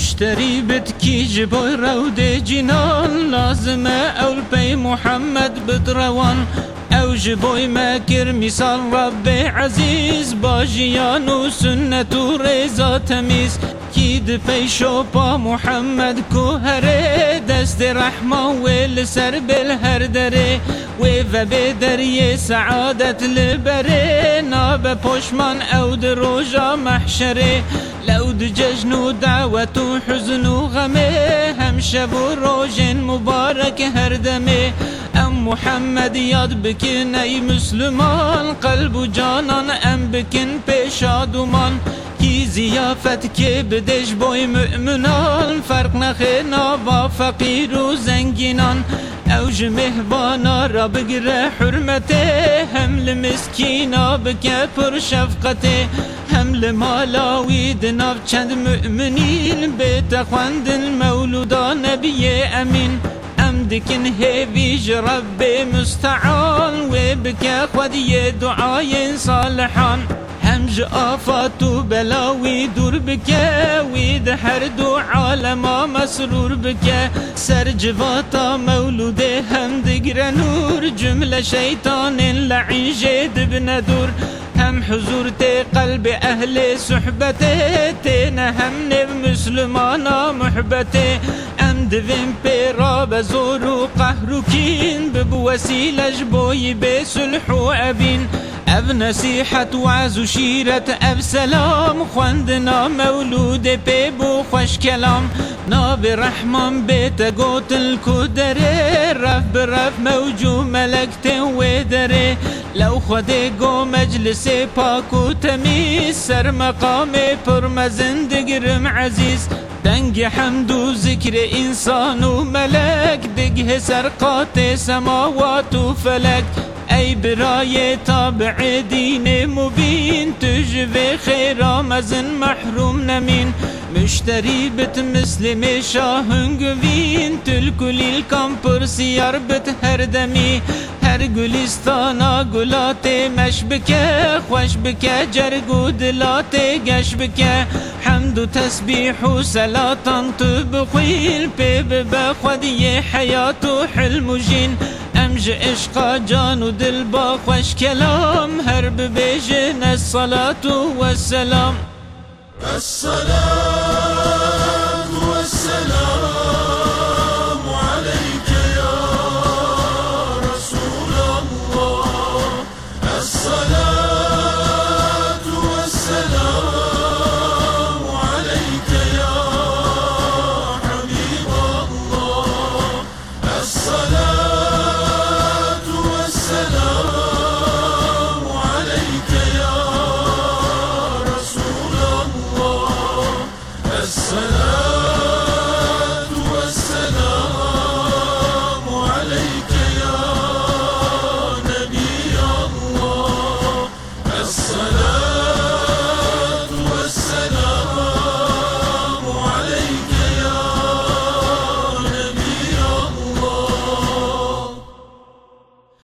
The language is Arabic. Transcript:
مشتري بتكي جبوي رود جنان لازمة أول بي محمد بدروان أو جبوي ماكر مثال رب عزيز باجيان و سنة و رزا تمیز. پیشو پا محمد کو هره دست رحمه و لسر بل هر دره و به دریه سعادت لبره. ناب پشمان او دروجا محشره. لو ججن و دعوت و حزن و غمه. هم شب و روژن مبارک هر دمه. ام محمد یاد بکن ای مسلمان. قلب و جانان ام بکن پیشادومان کی زیافت که بدش بای مؤمنان. فرق نخه نابا فقیر و زنگینان. اوج مهبانا را بگره حرمته هم لمسکینا بکه پر شفقته هم لمالاوی دناف چند مؤمنین بیت خواندن مولودا نبی امین دكن هيفيج ربي مستعان وبك خدي دعاي صالحان. همج آفات بلاوي دور بك ويدحر دعاء لما مسرور بك. سر جواتا مولود هم دقر نور جملة شيطان لعين جيد بندور هم حضور تي قلب أهل صحبته تينا هم مسلمانا محبته. دویم پیرا به زور و قهر و کین ببو وسیلش بوی به صلح و ابین اف نصیحت و عز و شیرت اف سلام. خوندنا مولود پی بو خوش کلام. ناب رحمان بیت گوت الكدره رف برف موجو ملکت و دره لو خود گو مجلس پاک و تمیز سر مقام پر مزندگرم عزیز. دنگ حمد و ذکر انسان و ملک دگه سرقات سماوات و فلک. ای برای تابع دین مبین تجوی خیر آمزن محروم نمین. مشتری بت مسلم شاهن گوین تلکلیل کامپر سیار بت هر دمی. هر گلستانا گلات مش بکه خوش بکه جرگو دلات گش بکه حمد و تسبیح و سلاتان تو بخویل پی بخودی حیات و حلم و جین۔ امج عشقا جان و دل با خوش کلام هر ببیجن الصلاة والسلام السلام